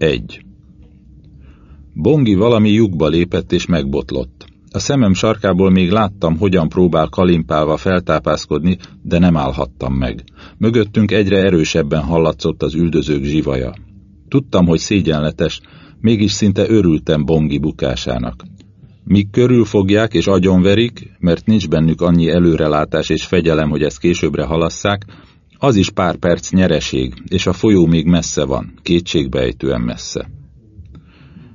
1. Bongi valami lyukba lépett és megbotlott. A szemem sarkából még láttam, hogyan próbál kalimpálva feltápászkodni, de nem állhattam meg. Mögöttünk egyre erősebben hallatszott az üldözők zsivaja. Tudtam, hogy szégyenletes, mégis szinte örültem Bongi bukásának. Míg körülfogják és agyonverik, mert nincs bennük annyi előrelátás és fegyelem, hogy ezt későbbre halasszák, az is pár perc nyereség, és a folyó még messze van, kétségbejtően messze.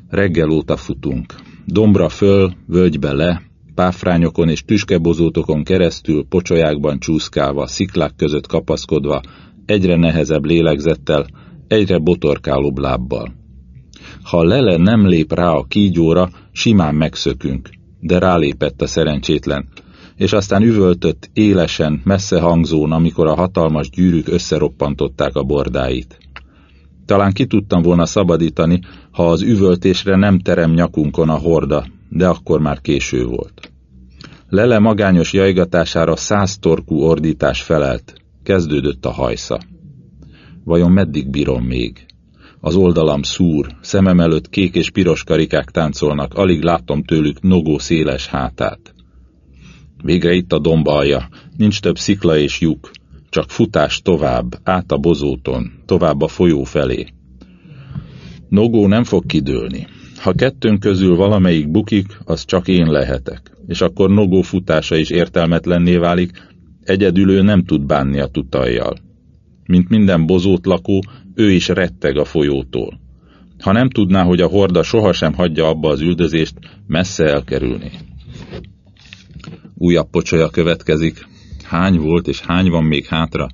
Reggel óta futunk. Dombra föl, völgybe le, páfrányokon és tüskebozótokon keresztül, pocsolyákban csúszkálva, sziklák között kapaszkodva, egyre nehezebb lélegzettel, egyre botorkálóbb lábbal. Ha Lele nem lép rá a kígyóra, simán megszökünk, de rálépett a szerencsétlen, és aztán üvöltött élesen, messze hangzón, amikor a hatalmas gyűrűk összeroppantották a bordáit. Talán ki tudtam volna szabadítani, ha az üvöltésre nem terem nyakunkon a horda, de akkor már késő volt. Lele magányos jajgatására száz torkú ordítás felelt. Kezdődött a hajsza. Vajon meddig bírom még? Az oldalam szúr, szemem előtt kék és piros karikák táncolnak, alig látom tőlük nogó széles hátát. Végre itt a dombalja, nincs több szikla és lyuk, csak futás tovább, át a bozóton, tovább a folyó felé. Nogó nem fog kidőlni. Ha kettőnk közül valamelyik bukik, az csak én lehetek, és akkor Nogó futása is értelmetlenné válik, egyedül ő nem tud bánni a tutajjal. Mint minden bozót lakó, ő is retteg a folyótól. Ha nem tudná, hogy a horda sohasem hagyja abba az üldözést, messze elkerülni. Újabb pocsolya következik. Hány volt és hány van még hátra?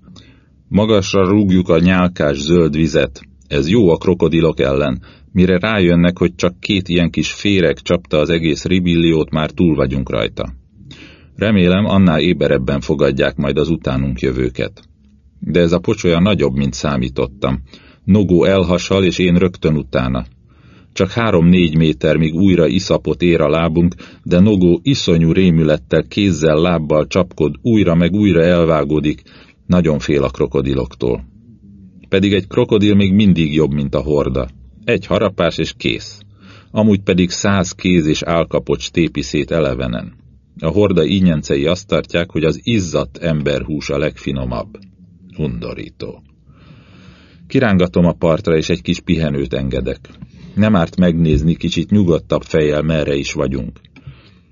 Magasra rúgjuk a nyálkás zöld vizet. Ez jó a krokodilok ellen. Mire rájönnek, hogy csak két ilyen kis féreg csapta az egész ribilliót, már túl vagyunk rajta. Remélem, annál éberebben fogadják majd az utánunk jövőket. De ez a pocsolya nagyobb, mint számítottam. Nogó elhasal, és én rögtön utána. Csak három-négy méter, míg újra iszapot ér a lábunk, de Nogó iszonyú rémülettel, kézzel, lábbal csapkod, újra meg újra elvágódik, nagyon fél a krokodiloktól. Pedig egy krokodil még mindig jobb, mint a horda. Egy harapás és kész. Amúgy pedig száz kéz és álkapocs tépi szét elevenen. A horda ínyencei azt tartják, hogy az izzadt emberhús a legfinomabb. Undorító. Kirángatom a partra, és egy kis pihenőt engedek. Nem árt megnézni kicsit nyugodtabb fejjel, merre is vagyunk.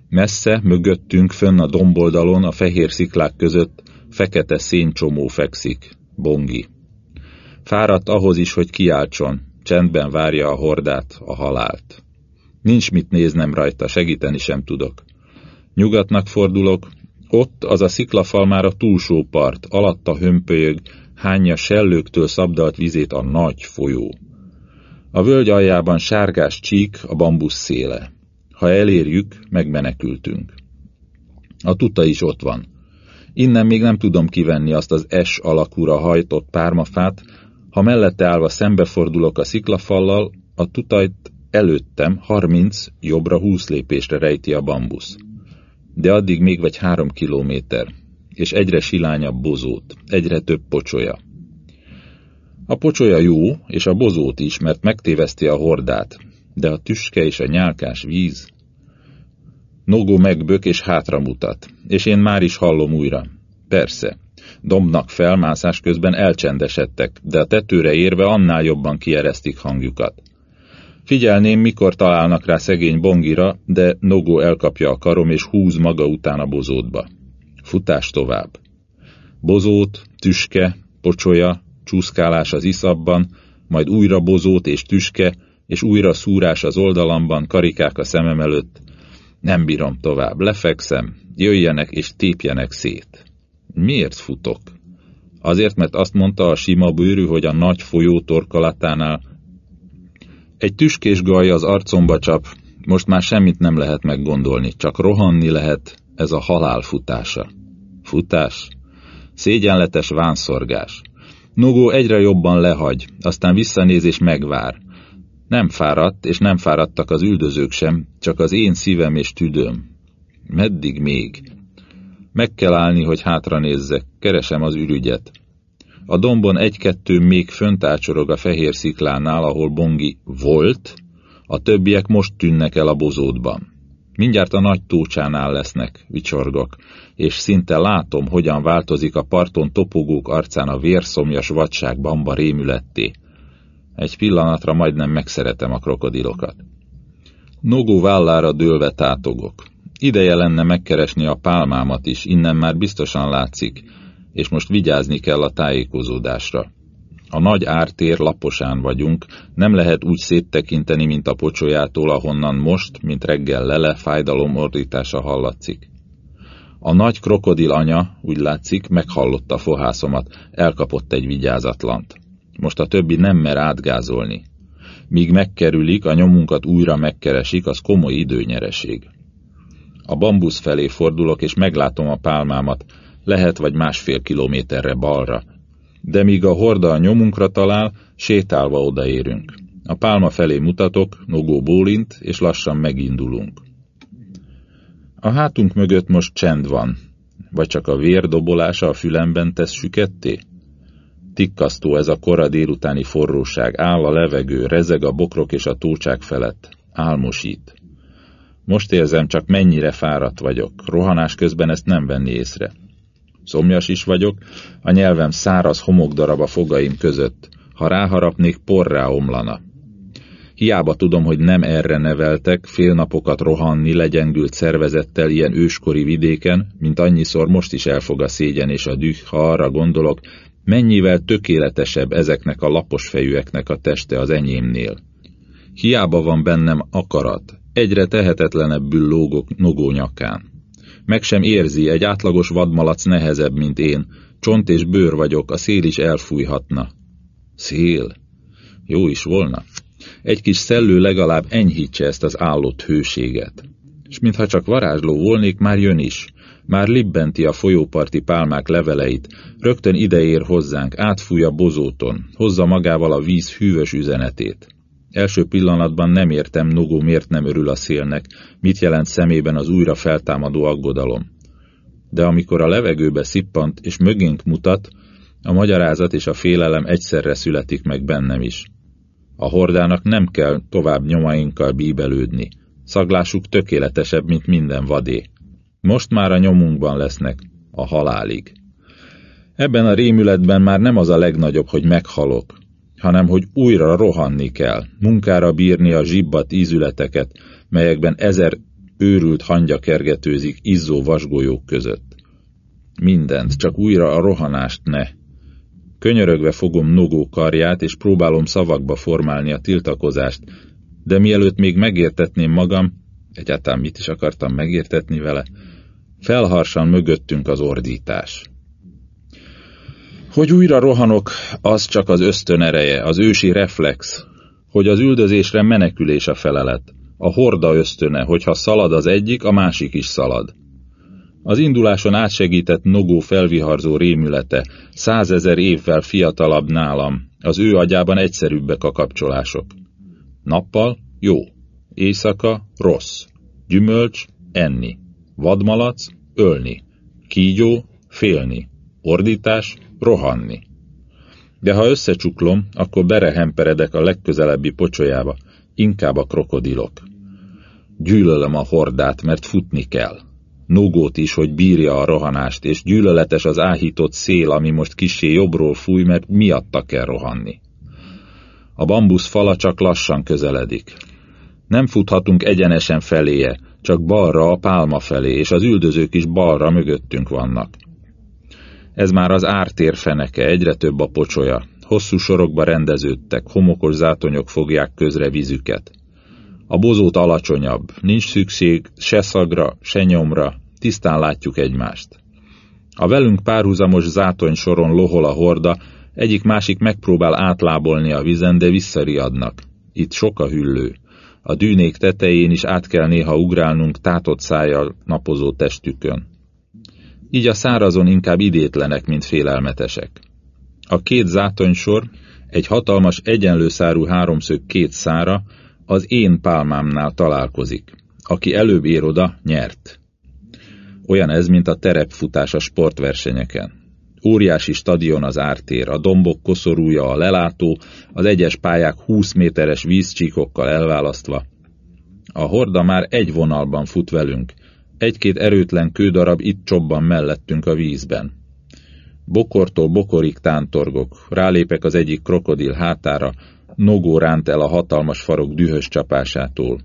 Messze, mögöttünk, fönn a domboldalon, a fehér sziklák között fekete széncsomó fekszik, bongi. Fáradt ahhoz is, hogy kiáltson, csendben várja a hordát, a halált. Nincs mit néznem rajta, segíteni sem tudok. Nyugatnak fordulok, ott az a sziklafal már a túlsó part, alatta hömpölyög, hányja sellőktől szabdalt vizét a nagy folyó. A völgy aljában sárgás csík, a bambusz széle. Ha elérjük, megmenekültünk. A tuta is ott van. Innen még nem tudom kivenni azt az S alakúra hajtott pármafát, ha mellette állva szembefordulok a sziklafallal, a tutajt előttem harminc, jobbra húsz lépésre rejti a bambusz. De addig még vagy három kilométer, és egyre silányabb bozót, egyre több pocsolya. A pocsolya jó, és a bozót is, mert megtéveszti a hordát, de a tüske és a nyálkás víz... Nogó megbök és hátra mutat, és én már is hallom újra. Persze, dombnak felmászás közben elcsendesedtek, de a tetőre érve annál jobban kieresztik hangjukat. Figyelném, mikor találnak rá szegény bongira, de Nogó elkapja a karom és húz maga után a bozótba. Futás tovább. Bozót, tüske, pocsolya, csúszkálás az iszabban, majd újra bozót és tüske, és újra szúrás az oldalamban, karikák a szemem előtt. Nem bírom tovább, lefekszem, jöjjenek és tépjenek szét. Miért futok? Azért, mert azt mondta a sima bőrű, hogy a nagy folyó torkolatánál egy tüskés gaj az arcomba csap, most már semmit nem lehet meggondolni, csak rohanni lehet, ez a halál futása. Futás? Szégyenletes vánszorgás. Nogó egyre jobban lehagy, aztán visszanéz és megvár. Nem fáradt, és nem fáradtak az üldözők sem, csak az én szívem és tüdőm. Meddig még? Meg kell állni, hogy hátra nézzek, keresem az ürügyet. A dombon egy-kettő még fönt ácsorog a fehér sziklánál, ahol Bongi volt, a többiek most tűnnek el a bozótban. Mindjárt a nagy tócsánál lesznek, vicsorgok, és szinte látom, hogyan változik a parton topogók arcán a vérszomjas vadság bamba rémületté. Egy pillanatra majdnem megszeretem a krokodilokat. Nogó vállára dőlve tátogok. Ideje lenne megkeresni a pálmámat is, innen már biztosan látszik, és most vigyázni kell a tájékozódásra. A nagy ártér laposán vagyunk, nem lehet úgy széttekinteni, mint a pocsolyától, ahonnan most, mint reggel lele, fájdalom ordítása hallatszik. A nagy krokodil anya, úgy látszik, meghallotta fohászomat, elkapott egy vigyázatlant. Most a többi nem mer átgázolni. Míg megkerülik, a nyomunkat újra megkeresik, az komoly időnyereség. A bambusz felé fordulok, és meglátom a pálmámat, lehet vagy másfél kilométerre balra, de míg a horda a nyomunkra talál, sétálva odaérünk. A pálma felé mutatok, Nogó bólint, és lassan megindulunk. A hátunk mögött most csend van, vagy csak a vér dobolása a fülemben tesz süketté? Tikkasztó ez a kora délutáni forróság, áll a levegő, rezeg a bokrok és a tócsák felett, álmosít. Most érzem csak mennyire fáradt vagyok, rohanás közben ezt nem venni észre. Szomjas is vagyok, a nyelvem száraz homokdarab a fogaim között. Ha ráharapnék, porrá omlana. Hiába tudom, hogy nem erre neveltek, fél napokat rohanni legyengült szervezettel ilyen őskori vidéken, mint annyiszor most is elfog a szégyen és a düh, ha arra gondolok, mennyivel tökéletesebb ezeknek a lapos fejűeknek a teste az enyémnél. Hiába van bennem akarat, egyre tehetetlenebbül lógok nogó nyakán. Meg sem érzi, egy átlagos vadmalac nehezebb, mint én. Csont és bőr vagyok, a szél is elfújhatna. Szél? Jó is volna. Egy kis szellő legalább enyhítse ezt az állott hőséget. És mintha csak varázsló volnék, már jön is. Már libbenti a folyóparti pálmák leveleit, rögtön ideér hozzánk, átfúj a bozóton, hozza magával a víz hűvös üzenetét. Első pillanatban nem értem, Nogó miért nem örül a szélnek, mit jelent szemében az újra feltámadó aggodalom. De amikor a levegőbe szippant és mögénk mutat, a magyarázat és a félelem egyszerre születik meg bennem is. A hordának nem kell tovább nyomainkkal bíbelődni. Szaglásuk tökéletesebb, mint minden vadé. Most már a nyomunkban lesznek, a halálig. Ebben a rémületben már nem az a legnagyobb, hogy meghalok, hanem hogy újra rohanni kell, munkára bírni a zsibbat ízületeket, melyekben ezer őrült hangya kergetőzik izzó vasgolyók között. Mindent, csak újra a rohanást ne. Könyörögve fogom Nogó karját, és próbálom szavakba formálni a tiltakozást, de mielőtt még megértetném magam, egyáltalán mit is akartam megértetni vele, felharsan mögöttünk az ordítás. Hogy újra rohanok, az csak az ösztön ereje, az ősi reflex, hogy az üldözésre menekülés a felelet, a horda ösztöne, hogyha szalad az egyik, a másik is szalad. Az induláson átsegített nogó felviharzó rémülete, százezer évvel fiatalabb nálam, az ő agyában egyszerűbbek a kapcsolások. Nappal jó, éjszaka rossz, gyümölcs enni, vadmalac ölni, kígyó félni, ordítás rohanni. De ha összecsuklom, akkor berehemperedek a legközelebbi pocsolyába, inkább a krokodilok. Gyűlölöm a hordát, mert futni kell. Nogót is, hogy bírja a rohanást, és gyűlöletes az áhított szél, ami most kisé jobbról fúj, mert miatta kell rohanni. A bambusz fala csak lassan közeledik. Nem futhatunk egyenesen feléje, csak balra a pálma felé, és az üldözők is balra mögöttünk vannak. Ez már az ártér feneke, egyre több a pocsolya. Hosszú sorokba rendeződtek, homokos zátonyok fogják közre vízüket. A bozót alacsonyabb, nincs szükség se szagra, se nyomra, tisztán látjuk egymást. A velünk párhuzamos zátony soron lohol a horda, egyik-másik megpróbál átlábolni a vizen, de visszariadnak. Itt sok a hüllő. A dűnék tetején is át kell néha ugrálnunk tátott szájjal napozó testükön így a szárazon inkább idétlenek, mint félelmetesek. A két zátonysor, egy hatalmas egyenlőszárú háromszög két szára az én pálmámnál találkozik. Aki előbb ér oda, nyert. Olyan ez, mint a terepfutás a sportversenyeken. Óriási stadion az ártér, a dombok koszorúja a lelátó, az egyes pályák 20 méteres vízcsíkokkal elválasztva. A horda már egy vonalban fut velünk. Egy-két erőtlen kődarab itt csobban mellettünk a vízben. Bokortól bokorig tántorgok, rálépek az egyik krokodil hátára, nogó ránt el a hatalmas farok dühös csapásától.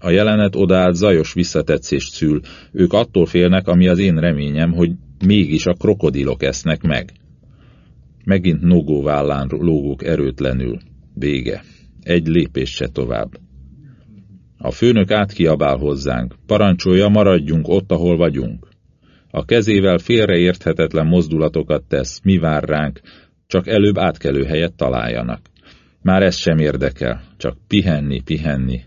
A jelenet odaállt zajos visszatetszést szül, ők attól félnek, ami az én reményem, hogy mégis a krokodilok esznek meg. Megint nogó vállán lógók erőtlenül. Vége. Egy lépés se tovább. A főnök átkiabál hozzánk. Parancsolja, maradjunk ott, ahol vagyunk. A kezével félreérthetetlen mozdulatokat tesz, mi vár ránk, csak előbb átkelő helyet találjanak. Már ez sem érdekel, csak pihenni, pihenni.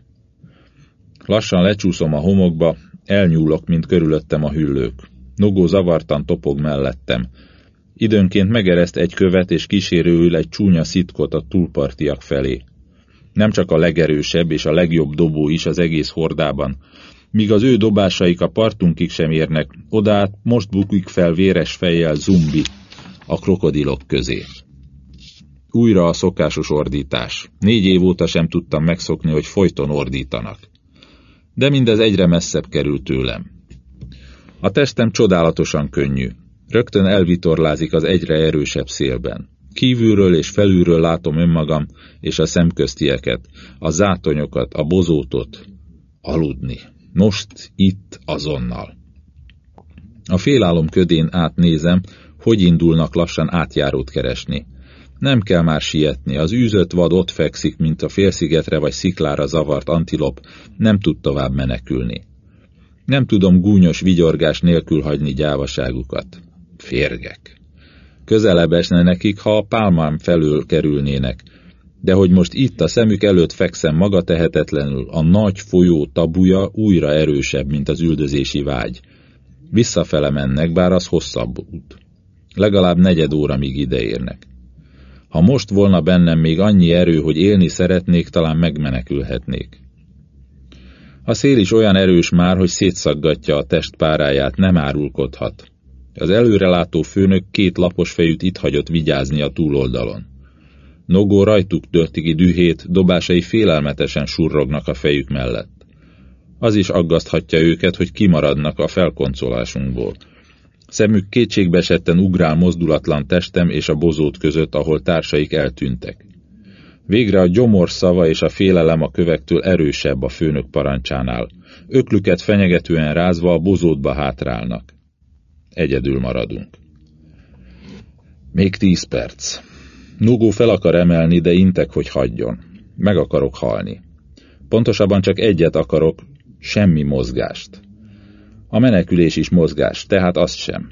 Lassan lecsúszom a homokba, elnyúlok, mint körülöttem a hüllők. Nogó zavartan topog mellettem. Időnként megereszt egy követ, és kísérőül egy csúnya szitkot a túlpartiak felé. Nem csak a legerősebb és a legjobb dobó is az egész hordában. Míg az ő dobásaik a partunkig sem érnek, odát most bukik fel véres fejjel zumbi a krokodilok közé. Újra a szokásos ordítás. Négy év óta sem tudtam megszokni, hogy folyton ordítanak. De mindez egyre messzebb került tőlem. A testem csodálatosan könnyű. Rögtön elvitorlázik az egyre erősebb szélben. Kívülről és felülről látom önmagam és a szemköztieket, a zátonyokat, a bozótot. Aludni. Most, itt, azonnal. A félálom ködén átnézem, hogy indulnak lassan átjárót keresni. Nem kell már sietni, az űzött vad ott fekszik, mint a félszigetre vagy sziklára zavart antilop, nem tud tovább menekülni. Nem tudom gúnyos vigyorgás nélkül hagyni gyávaságukat. Férgek. Közelebb esne nekik, ha a pálmám felül kerülnének, de hogy most itt a szemük előtt fekszem maga tehetetlenül, a nagy folyó tabuja újra erősebb, mint az üldözési vágy. Visszafele mennek, bár az hosszabb út. Legalább negyed óra, míg ideérnek. Ha most volna bennem még annyi erő, hogy élni szeretnék, talán megmenekülhetnék. A szél is olyan erős már, hogy szétszaggatja a test páráját, nem árulkodhat. Az előrelátó főnök két lapos fejűt itt hagyott vigyázni a túloldalon. Nogó rajtuk tölti ki dühét, dobásai félelmetesen surrognak a fejük mellett. Az is aggaszthatja őket, hogy kimaradnak a felkoncolásunkból. Szemük kétségbesetten ugrál mozdulatlan testem és a bozót között, ahol társaik eltűntek. Végre a gyomor szava és a félelem a kövektől erősebb a főnök parancsánál. Öklüket fenyegetően rázva a bozótba hátrálnak. Egyedül maradunk. Még tíz perc. Nugó fel akar emelni, de intek, hogy hagyjon. Meg akarok halni. Pontosabban csak egyet akarok, semmi mozgást. A menekülés is mozgás, tehát azt sem.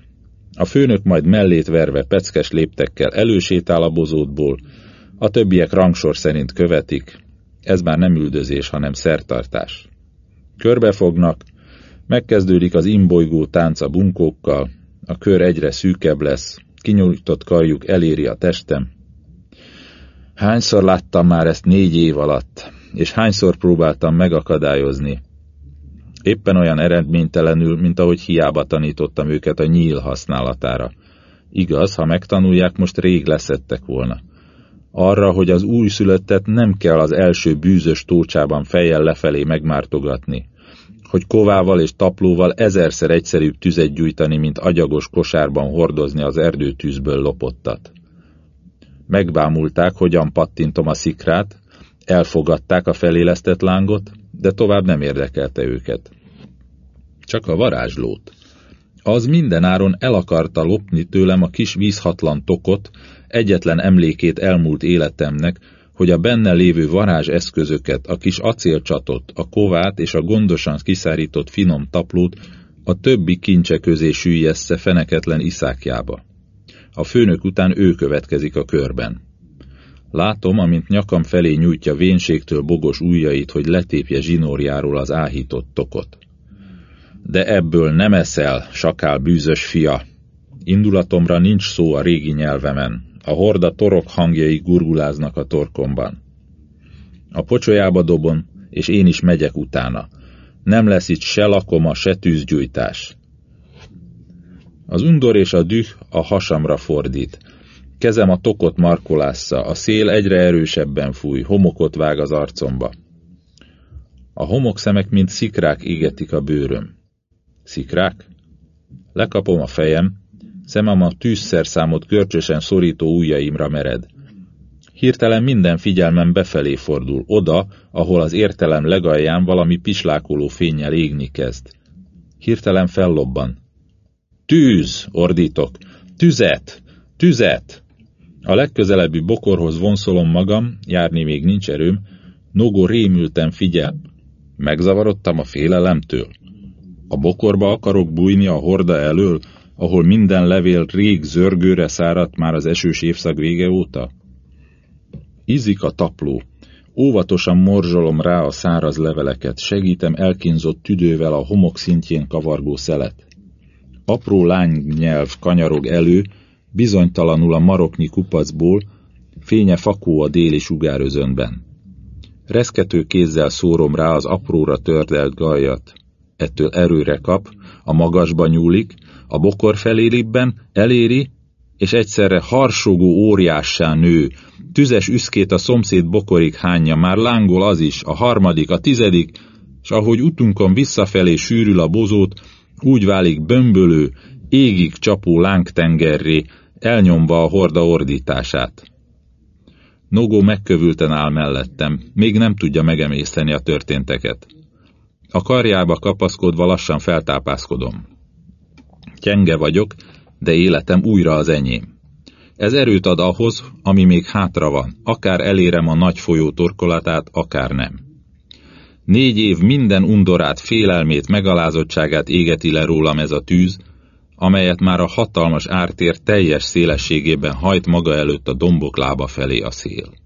A főnök majd mellét verve peckes léptekkel elősétál a bozótból, a többiek rangsor szerint követik, ez már nem üldözés, hanem szertartás. Körbefognak, megkezdődik az imbolygó tánc a bunkókkal, a kör egyre szűkebb lesz, kinyújtott karjuk eléri a testem. Hányszor láttam már ezt négy év alatt, és hányszor próbáltam megakadályozni, Éppen olyan eredménytelenül, mint ahogy hiába tanítottam őket a nyíl használatára. Igaz, ha megtanulják, most rég leszettek volna. Arra, hogy az újszülöttet nem kell az első bűzös tócsában fejjel lefelé megmártogatni. Hogy kovával és taplóval ezerszer egyszerűbb tüzet gyújtani, mint agyagos kosárban hordozni az erdőtűzből lopottat. Megbámulták, hogyan pattintom a szikrát, elfogadták a felélesztett lángot, de tovább nem érdekelte őket. Csak a varázslót. Az mindenáron el akarta lopni tőlem a kis vízhatlan tokot, egyetlen emlékét elmúlt életemnek, hogy a benne lévő varázs eszközöket, a kis acélcsatot, a kovát és a gondosan kiszárított finom taplót a többi kincse közé süllyessze feneketlen iszákjába. A főnök után ő következik a körben. Látom, amint nyakam felé nyújtja vénségtől bogos ujjait, hogy letépje zsinórjáról az áhított tokot. De ebből nem eszel, sakál bűzös fia. Indulatomra nincs szó a régi nyelvemen. A horda torok hangjai gurguláznak a torkomban. A pocsolyába dobon, és én is megyek utána. Nem lesz itt se lakoma, se tűzgyújtás. Az undor és a düh a hasamra fordít. Kezem a tokot markolásza, a szél egyre erősebben fúj, homokot vág az arcomba. A homokszemek, mint szikrák égetik a bőröm. Szikrák? Lekapom a fejem, szemem a tűzszerszámot görcsösen szorító ujjaimra mered. Hirtelen minden figyelmem befelé fordul, oda, ahol az értelem legalján valami pislákoló fényjel égni kezd. Hirtelen fellobban. Tűz! ordítok. Tüzet! Tüzet! A legközelebbi bokorhoz vonszolom magam, járni még nincs erőm, Nogó rémülten figyel. Megzavarodtam a félelemtől. A bokorba akarok bújni a horda elől, ahol minden levél rég zörgőre száradt már az esős évszak vége óta? Izik a tapló. Óvatosan morzsolom rá a száraz leveleket, segítem elkínzott tüdővel a homok szintjén kavargó szelet. Apró lánynyelv kanyarog elő, bizonytalanul a maroknyi kupacból, fénye fakó a déli sugárözönben. Reszkető kézzel szórom rá az apróra tördelt gajat. Ettől erőre kap, a magasba nyúlik, a bokor felé libben, eléri, és egyszerre harsogó óriássá nő, tüzes üszkét a szomszéd bokorig hányja, már lángol az is, a harmadik, a tizedik, és ahogy utunkon visszafelé sűrül a bozót, úgy válik bömbölő, égig csapó lángtengerré, elnyomva a horda ordítását. Nogó megkövülten áll mellettem, még nem tudja megemészteni a történteket. A karjába kapaszkodva lassan feltápászkodom. Gyenge vagyok, de életem újra az enyém. Ez erőt ad ahhoz, ami még hátra van, akár elérem a nagy folyó torkolatát, akár nem. Négy év minden undorát, félelmét, megalázottságát égeti le rólam ez a tűz, amelyet már a hatalmas ártér teljes szélességében hajt maga előtt a dombok lába felé a szél.